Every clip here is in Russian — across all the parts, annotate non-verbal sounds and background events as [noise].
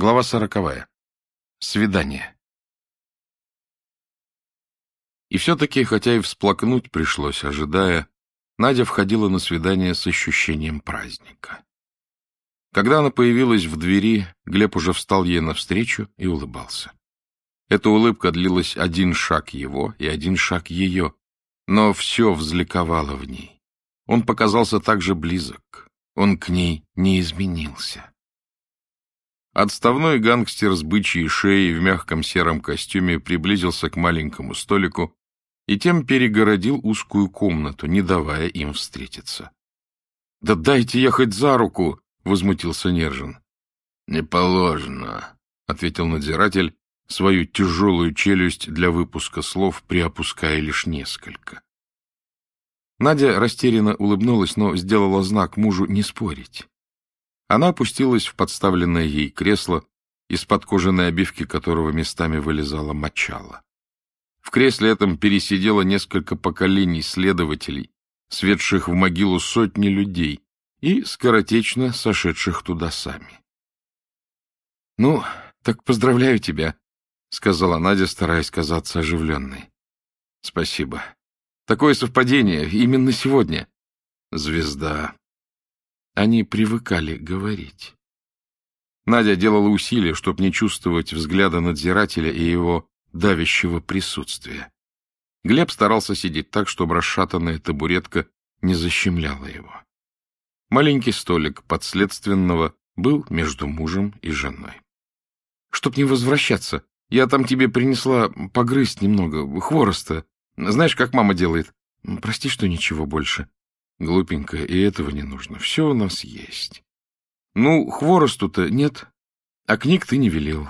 Глава сороковая. Свидание. И все-таки, хотя и всплакнуть пришлось, ожидая, Надя входила на свидание с ощущением праздника. Когда она появилась в двери, Глеб уже встал ей навстречу и улыбался. Эта улыбка длилась один шаг его и один шаг ее, но все взликовало в ней. Он показался так же близок, он к ней не изменился. Отставной гангстер с бычьей шеей в мягком сером костюме приблизился к маленькому столику и тем перегородил узкую комнату, не давая им встретиться. — Да дайте ехать за руку! — возмутился Нержин. — Не положено, — ответил надзиратель, свою тяжелую челюсть для выпуска слов приопуская лишь несколько. Надя растерянно улыбнулась, но сделала знак мужу не спорить. Она опустилась в подставленное ей кресло, из-под кожаной обивки которого местами вылезала мочала. В кресле этом пересидело несколько поколений следователей, светших в могилу сотни людей и скоротечно сошедших туда сами. — Ну, так поздравляю тебя, — сказала Надя, стараясь казаться оживленной. — Спасибо. Такое совпадение именно сегодня. Звезда. Они привыкали говорить. Надя делала усилия, чтобы не чувствовать взгляда надзирателя и его давящего присутствия. Глеб старался сидеть так, чтобы расшатанная табуретка не защемляла его. Маленький столик подследственного был между мужем и женой. — Чтоб не возвращаться, я там тебе принесла погрызть немного, хвороста. Знаешь, как мама делает? Прости, что ничего больше. Глупенькая, и этого не нужно. Все у нас есть. Ну, хворосту-то нет, а книг ты не велел.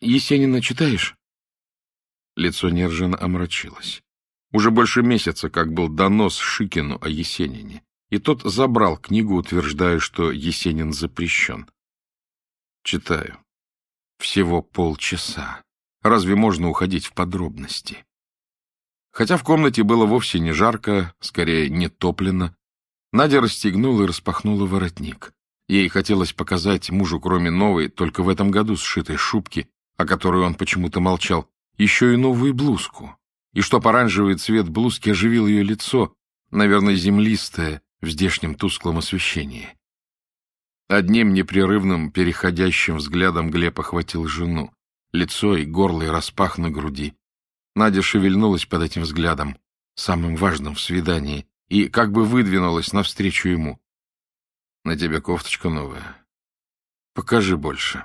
Есенина читаешь? Лицо Нержина омрачилось. Уже больше месяца, как был донос Шикину о Есенине, и тот забрал книгу, утверждая, что Есенин запрещен. Читаю. Всего полчаса. Разве можно уходить в подробности? Хотя в комнате было вовсе не жарко, скорее не топлено, Надя расстегнула и распахнула воротник. Ей хотелось показать мужу, кроме новой, только в этом году сшитой шубки, о которой он почему-то молчал, еще и новую блузку. И чтоб оранжевый цвет блузки оживил ее лицо, наверное, землистое, в здешнем тусклом освещении. Одним непрерывным, переходящим взглядом Глеб охватил жену. Лицо и горло и распах на груди. Надя шевельнулась под этим взглядом, самым важным в свидании, и как бы выдвинулась навстречу ему. — На тебе кофточка новая. Покажи больше.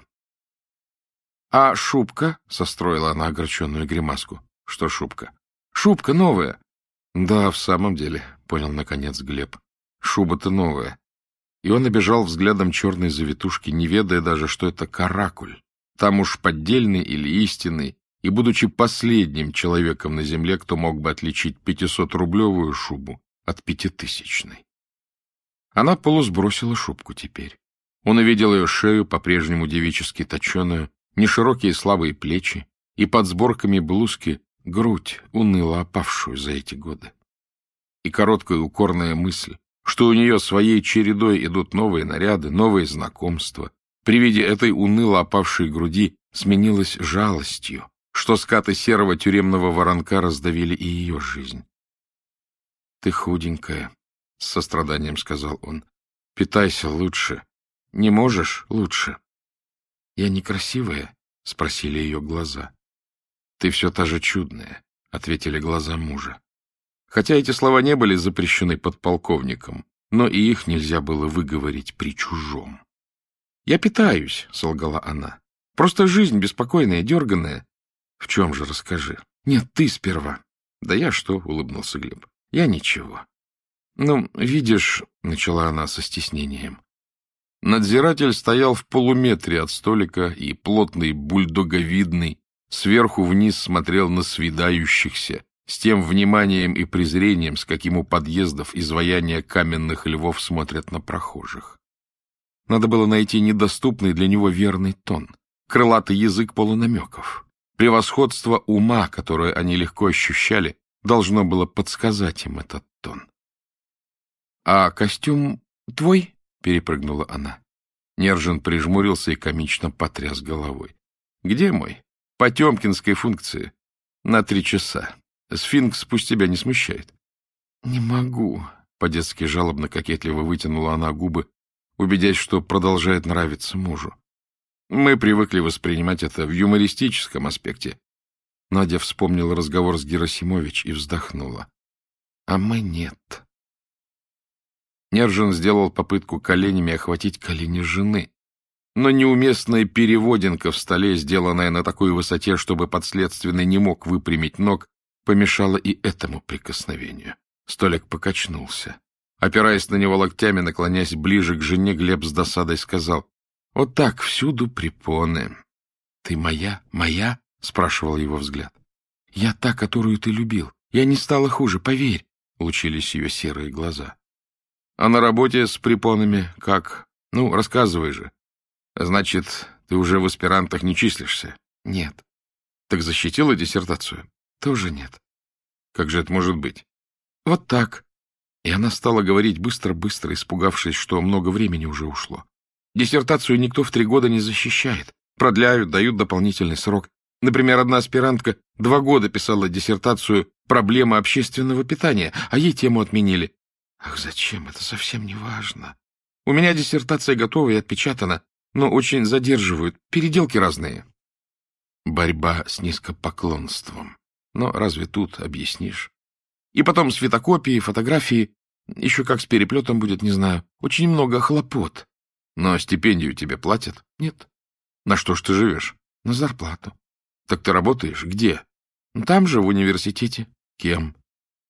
— А шубка? — состроила она огорченную гримаску. — Что шубка? — Шубка новая. — Да, в самом деле, — понял наконец Глеб. — Шуба-то новая. И он обежал взглядом черной завитушки, не ведая даже, что это каракуль. Там уж поддельный или истинный, и будучи последним человеком на земле, кто мог бы отличить пятисотрублевую шубу от пятитысячной. Она полусбросила шубку теперь. Он увидел ее шею, по-прежнему девически точеную, неширокие слабые плечи, и под сборками блузки грудь, уныло опавшую за эти годы. И короткая укорная мысль, что у нее своей чередой идут новые наряды, новые знакомства, при виде этой уныло опавшей груди сменилась жалостью, что скаты серого тюремного воронка раздавили и ее жизнь. — Ты худенькая, — с состраданием сказал он. — Питайся лучше. Не можешь — лучше. — Я некрасивая? — спросили ее глаза. — Ты все та же чудная, — ответили глаза мужа. Хотя эти слова не были запрещены подполковником, но и их нельзя было выговорить при чужом. — Я питаюсь, — солгала она. — Просто жизнь беспокойная, дерганная. — В чем же, расскажи. — Нет, ты сперва. — Да я что, — улыбнулся Глеб. — Я ничего. — Ну, видишь, — начала она со стеснением. Надзиратель стоял в полуметре от столика и, плотный, бульдоговидный, сверху вниз смотрел на свидающихся, с тем вниманием и презрением, с каким у подъездов изваяния каменных львов смотрят на прохожих. Надо было найти недоступный для него верный тон, крылатый язык полунамеков. Превосходство ума, которое они легко ощущали, должно было подсказать им этот тон. — А костюм твой? — перепрыгнула она. Нержин прижмурился и комично потряс головой. — Где мой? Потемкинской функции. На три часа. Сфинкс пусть тебя не смущает. — Не могу, — по-детски жалобно кокетливо вытянула она губы, убедясь, что продолжает нравиться мужу. Мы привыкли воспринимать это в юмористическом аспекте. Надя вспомнила разговор с Герасимович и вздохнула. А мы нет. Нержин сделал попытку коленями охватить колени жены, но неуместная переводинка в столе, сделанная на такой высоте, чтобы подследственный не мог выпрямить ног, помешала и этому прикосновению. Столик покачнулся. Опираясь на него локтями, наклоняясь ближе к жене, Глеб с досадой сказал, «Вот так, всюду препоны». «Ты моя, моя?» — спрашивал его взгляд. «Я та, которую ты любил. Я не стала хуже, поверь», — лучились ее серые глаза. «А на работе с препонами как? Ну, рассказывай же. Значит, ты уже в аспирантах не числишься?» «Нет». «Так защитила диссертацию?» «Тоже нет». «Как же это может быть?» «Вот так», и она стала говорить быстро-быстро, испугавшись, что много времени уже ушло. Диссертацию никто в три года не защищает. Продляют, дают дополнительный срок. Например, одна аспирантка два года писала диссертацию «Проблема общественного питания», а ей тему отменили. Ах, зачем? Это совсем не важно. У меня диссертация готова и отпечатана, но очень задерживают. Переделки разные. Борьба с низкопоклонством. Но разве тут объяснишь? И потом светокопии, фотографии. Еще как с переплетом будет, не знаю. Очень много хлопот. Но стипендию тебе платят? Нет. На что ж ты живешь? На зарплату. Так ты работаешь? Где? Там же, в университете. Кем?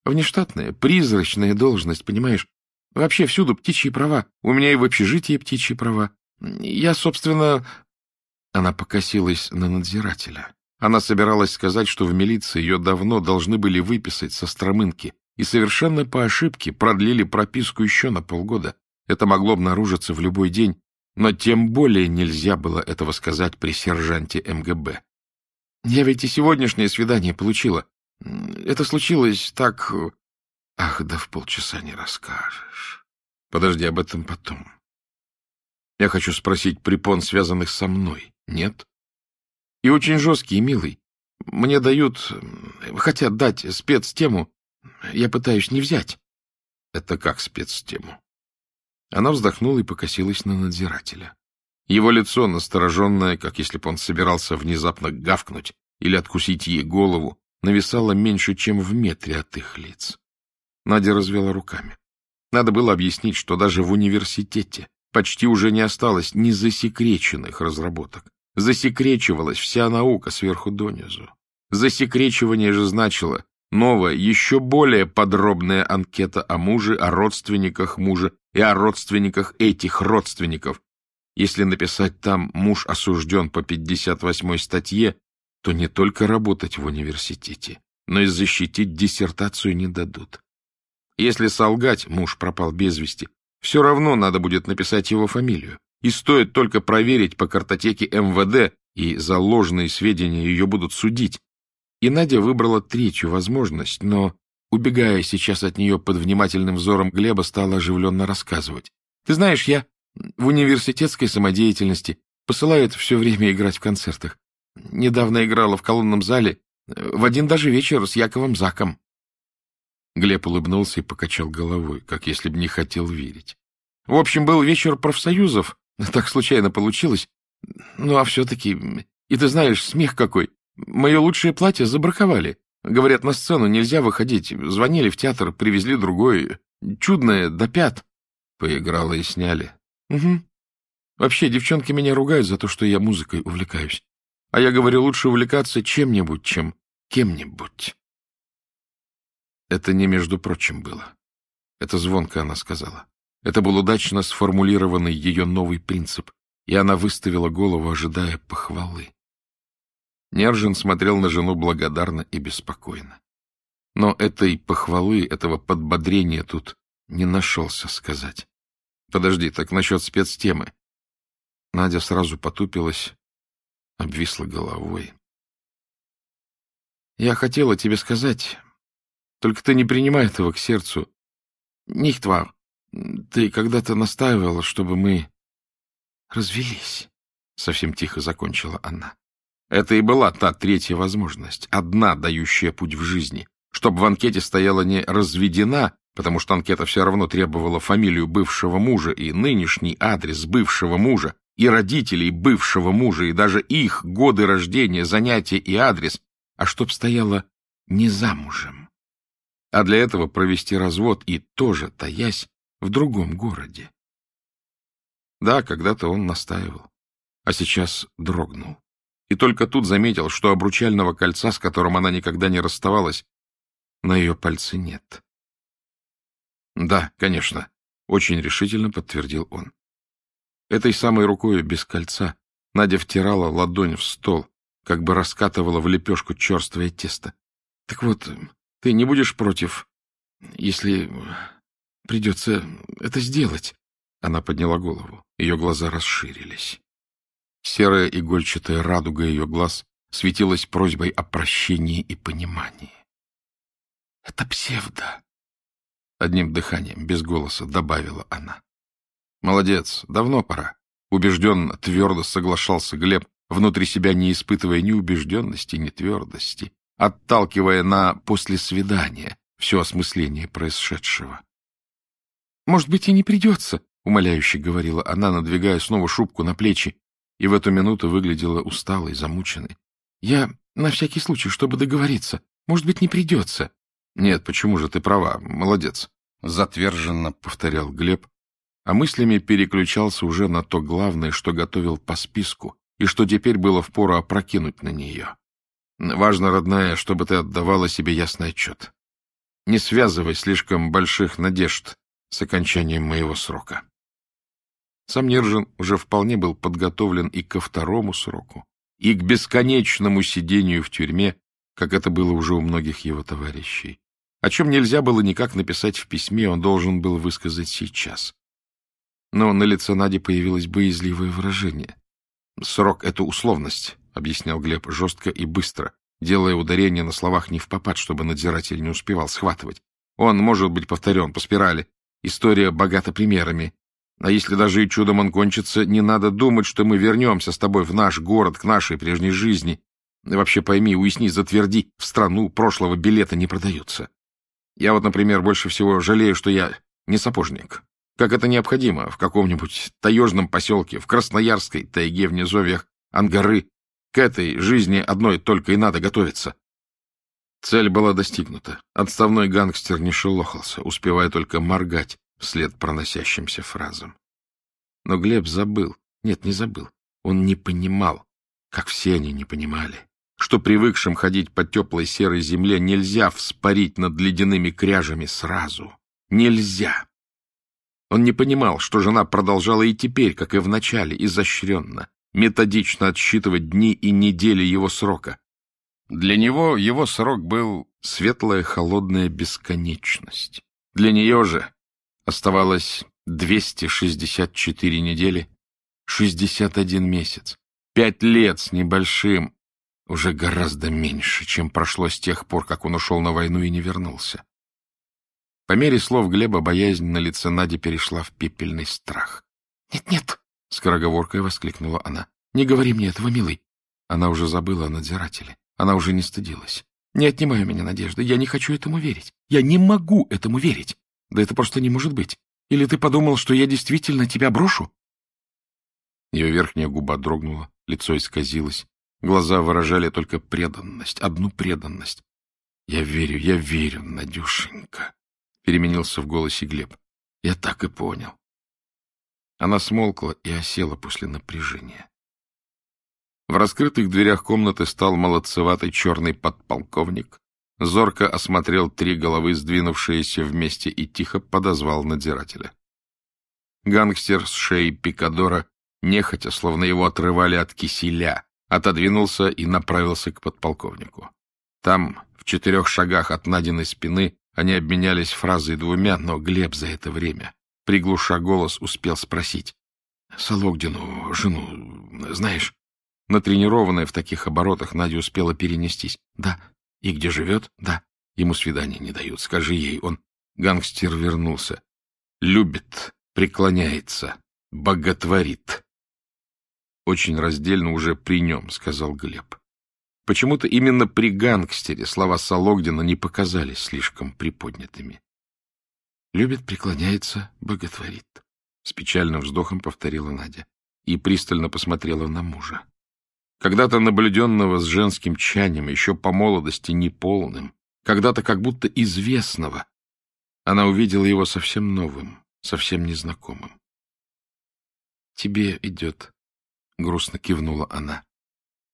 Внештатная, призрачная должность, понимаешь? Вообще всюду птичьи права. У меня и в общежитии птичьи права. Я, собственно... Она покосилась на надзирателя. Она собиралась сказать, что в милиции ее давно должны были выписать со стромынки, и совершенно по ошибке продлили прописку еще на полгода. Это могло обнаружиться в любой день, но тем более нельзя было этого сказать при сержанте МГБ. Я ведь и сегодняшнее свидание получила. Это случилось так... Ах, да в полчаса не расскажешь. Подожди, об этом потом. Я хочу спросить препон, связанных со мной, нет? И очень жесткий и милый. Мне дают, хотят дать спецтему. Я пытаюсь не взять. Это как спецтему? Она вздохнула и покосилась на надзирателя. Его лицо, настороженное, как если бы он собирался внезапно гавкнуть или откусить ей голову, нависало меньше, чем в метре от их лиц. Надя развела руками. Надо было объяснить, что даже в университете почти уже не осталось ни засекреченных разработок. Засекречивалась вся наука сверху донизу. Засекречивание же значило новая, еще более подробная анкета о муже, о родственниках мужа и о родственниках этих родственников. Если написать там «муж осужден по 58 статье», то не только работать в университете, но и защитить диссертацию не дадут. Если солгать, муж пропал без вести, все равно надо будет написать его фамилию. И стоит только проверить по картотеке МВД, и за ложные сведения ее будут судить. И Надя выбрала третью возможность, но, убегая сейчас от нее под внимательным взором Глеба, стала оживленно рассказывать. «Ты знаешь, я в университетской самодеятельности посылают все время играть в концертах. Недавно играла в колонном зале, в один даже вечер с Яковом Заком». Глеб улыбнулся и покачал головой, как если бы не хотел верить. В общем, был вечер профсоюзов, [laughs] Так случайно получилось. Ну, а все-таки... И ты знаешь, смех какой. Мое лучшее платье забраковали. Говорят, на сцену нельзя выходить. Звонили в театр, привезли другое. Чудное, до пят. Поиграла и сняли. Угу. Вообще, девчонки меня ругают за то, что я музыкой увлекаюсь. А я говорю, лучше увлекаться чем-нибудь, чем кем-нибудь. Это не между прочим было. Это звонко она сказала. Это был удачно сформулированный ее новый принцип, и она выставила голову, ожидая похвалы. Нержин смотрел на жену благодарно и беспокойно. Но этой похвалы, этого подбодрения тут не нашелся сказать. Подожди, так насчет спецтемы. Надя сразу потупилась, обвисла головой. Я хотела тебе сказать, только ты не принимай этого к сердцу. Нихтвар. Ты когда-то настаивала, чтобы мы развелись, — совсем тихо закончила она. Это и была та третья возможность, одна, дающая путь в жизни, чтобы в анкете стояла не «разведена», потому что анкета все равно требовала фамилию бывшего мужа и нынешний адрес бывшего мужа, и родителей бывшего мужа, и даже их годы рождения, занятия и адрес, а чтоб стояло не замужем. А для этого провести развод и тоже, таясь, в другом городе. Да, когда-то он настаивал, а сейчас дрогнул. И только тут заметил, что обручального кольца, с которым она никогда не расставалась, на ее пальце нет. Да, конечно, очень решительно подтвердил он. Этой самой рукой без кольца Надя втирала ладонь в стол, как бы раскатывала в лепешку черствое тесто. Так вот, ты не будешь против, если придется это сделать? Она подняла голову. Ее глаза расширились. Серая игольчатая радуга ее глаз светилась просьбой о прощении и понимании. — Это псевдо, — одним дыханием, без голоса, добавила она. — Молодец, давно пора. Убежденно, твердо соглашался Глеб, внутри себя не испытывая ни убежденности, ни твердости, отталкивая на «после свидания» все осмысление происшедшего. — Может быть, и не придется, — умоляюще говорила она, надвигая снова шубку на плечи, и в эту минуту выглядела усталой, замученной. — Я на всякий случай, чтобы договориться. Может быть, не придется. — Нет, почему же ты права? Молодец. Затверженно повторял Глеб, а мыслями переключался уже на то главное, что готовил по списку, и что теперь было впору опрокинуть на нее. Важно, родная, чтобы ты отдавала себе ясный отчет. Не связывай слишком больших надежд с окончанием моего срока. Сам Нержин уже вполне был подготовлен и ко второму сроку, и к бесконечному сидению в тюрьме, как это было уже у многих его товарищей. О чем нельзя было никак написать в письме, он должен был высказать сейчас. Но на лице Нади появилось боязливое выражение. «Срок — это условность», — объяснял Глеб жестко и быстро, делая ударение на словах не в попад, чтобы надзиратель не успевал схватывать. «Он может быть повторен по спирали. История богата примерами. А если даже и чудом он кончится, не надо думать, что мы вернемся с тобой в наш город, к нашей прежней жизни. И вообще пойми, уясни, затверди, в страну прошлого билета не продаются. Я вот, например, больше всего жалею, что я не сапожник. Как это необходимо в каком-нибудь таежном поселке, в Красноярской тайге в низовьях Ангары. К этой жизни одной только и надо готовиться. Цель была достигнута. Отставной гангстер не шелохался, успевая только моргать вслед проносящимся фразам. Но Глеб забыл. Нет, не забыл. Он не понимал, как все они не понимали, что привыкшим ходить по теплой серой земле нельзя вспорить над ледяными кряжами сразу. Нельзя. Он не понимал, что жена продолжала и теперь, как и в начале, изощренно, методично отсчитывать дни и недели его срока. Для него его срок был светлая холодная бесконечность. Для нее же Оставалось 264 недели, 61 месяц, пять лет с небольшим, уже гораздо меньше, чем прошло с тех пор, как он ушел на войну и не вернулся. По мере слов Глеба боязнь на лице Нади перешла в пепельный страх. «Нет, нет!» — скороговоркой воскликнула она. «Не говори мне этого, милый!» Она уже забыла о надзирателе. Она уже не стыдилась. «Не отнимай у меня надежды. Я не хочу этому верить. Я не могу этому верить. Да это просто не может быть. Или ты подумал, что я действительно тебя брошу? Ее верхняя губа дрогнула, лицо исказилось. Глаза выражали только преданность, одну преданность. «Я верю, я верю, Надюшенька», — переменился в голосе Глеб. «Я так и понял». Она смолкла и осела после напряжения. В раскрытых дверях комнаты стал молодцеватый черный подполковник зорко осмотрел три головы, сдвинувшиеся вместе, и тихо подозвал надзирателя. Гангстер с шеи Пикадора, нехотя, словно его отрывали от киселя, отодвинулся и направился к подполковнику. Там, в четырех шагах от Надиной спины, они обменялись фразой двумя, но Глеб за это время, приглуша голос, успел спросить. — Сологдину, жену, знаешь? Натренированная в таких оборотах, Надя успела перенестись. — Да, и где живет? Да. Ему свидания не дают. Скажи ей, он... Гангстер вернулся. Любит, преклоняется, боготворит. очень раздельно уже при нем, — сказал Глеб. Почему-то именно при гангстере слова Сологдина не показались слишком приподнятыми. «Любит, преклоняется, боготворит», — с печальным вздохом повторила Надя и пристально посмотрела на мужа. Когда-то наблюденного с женским чанием, еще по молодости неполным, когда-то как будто известного, она увидела его совсем новым, совсем незнакомым. «Тебе идет», — грустно кивнула она.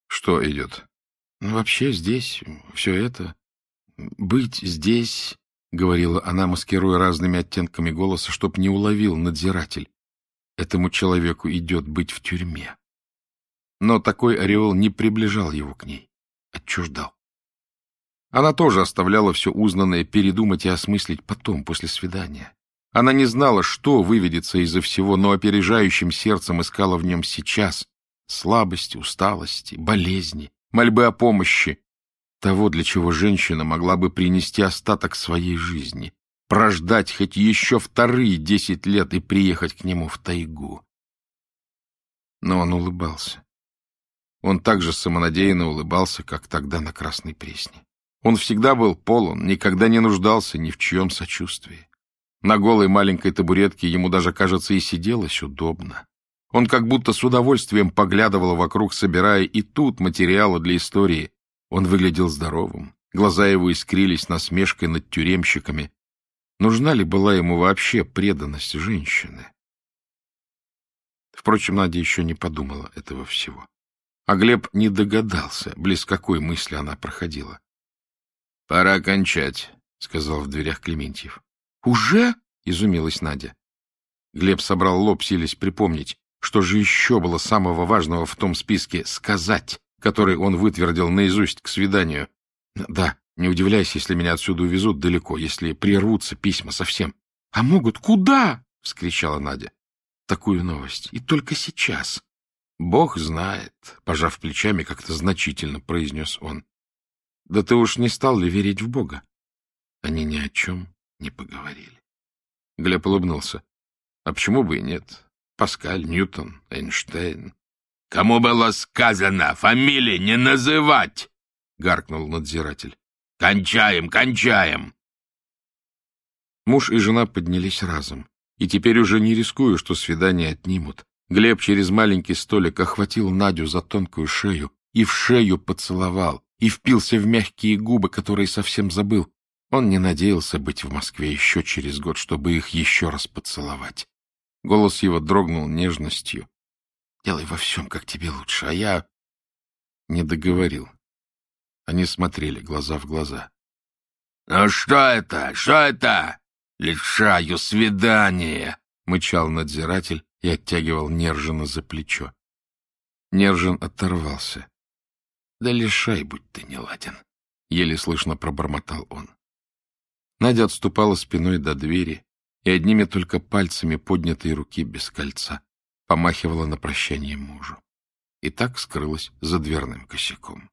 «Что идет?» ну, «Вообще здесь все это. Быть здесь», — говорила она, маскируя разными оттенками голоса, чтоб не уловил надзиратель. «Этому человеку идет быть в тюрьме». Но такой ореол не приближал его к ней, отчуждал. Она тоже оставляла все узнанное передумать и осмыслить потом, после свидания. Она не знала, что выведется из-за всего, но опережающим сердцем искала в нем сейчас слабости, усталости, болезни, мольбы о помощи, того, для чего женщина могла бы принести остаток своей жизни, прождать хоть еще вторые десять лет и приехать к нему в тайгу. Но он улыбался. Он так же самонадеянно улыбался, как тогда на Красной Пресне. Он всегда был полон, никогда не нуждался ни в чьем сочувствии. На голой маленькой табуретке ему даже, кажется, и сиделось удобно. Он как будто с удовольствием поглядывал вокруг, собирая и тут материалы для истории. Он выглядел здоровым, глаза его искрились насмешкой над тюремщиками. Нужна ли была ему вообще преданность женщины? Впрочем, Надя еще не подумала этого всего. А Глеб не догадался, близ какой мысли она проходила. — Пора кончать, — сказал в дверях Клементьев. «Уже?» — изумилась Надя. Глеб собрал лоб, силясь припомнить, что же еще было самого важного в том списке «сказать», который он вытвердил наизусть к свиданию. «Да, не удивляйся, если меня отсюда увезут далеко, если прервутся письма совсем». «А могут куда?» — вскричала Надя. «Такую новость. И только сейчас». «Бог знает», — пожав плечами, как-то значительно произнес он. «Да ты уж не стал ли верить в Бога?» Они ни о чем не поговорили. Глеб улыбнулся. А почему бы и нет? Паскаль, Ньютон, Эйнштейн. — Кому было сказано фамилии не называть? — гаркнул надзиратель. — Кончаем, кончаем! Муж и жена поднялись разом, и теперь уже не рискуя, что свидание отнимут. Глеб через маленький столик охватил Надю за тонкую шею и в шею поцеловал, и впился в мягкие губы, которые совсем забыл, он не надеялся быть в Москве еще через год, чтобы их еще раз поцеловать. Голос его дрогнул нежностью. «Делай во всем, как тебе лучше, а я...» Не договорил. Они смотрели глаза в глаза. «Ну что это? Что это? Лишаю свидания!» — мычал надзиратель и оттягивал Нержина за плечо. Нержин оторвался. «Да лишай, будь ты неладен!» — еле слышно пробормотал он. Надя отступала спиной до двери и одними только пальцами поднятой руки без кольца помахивала на прощание мужу. И так скрылась за дверным косяком.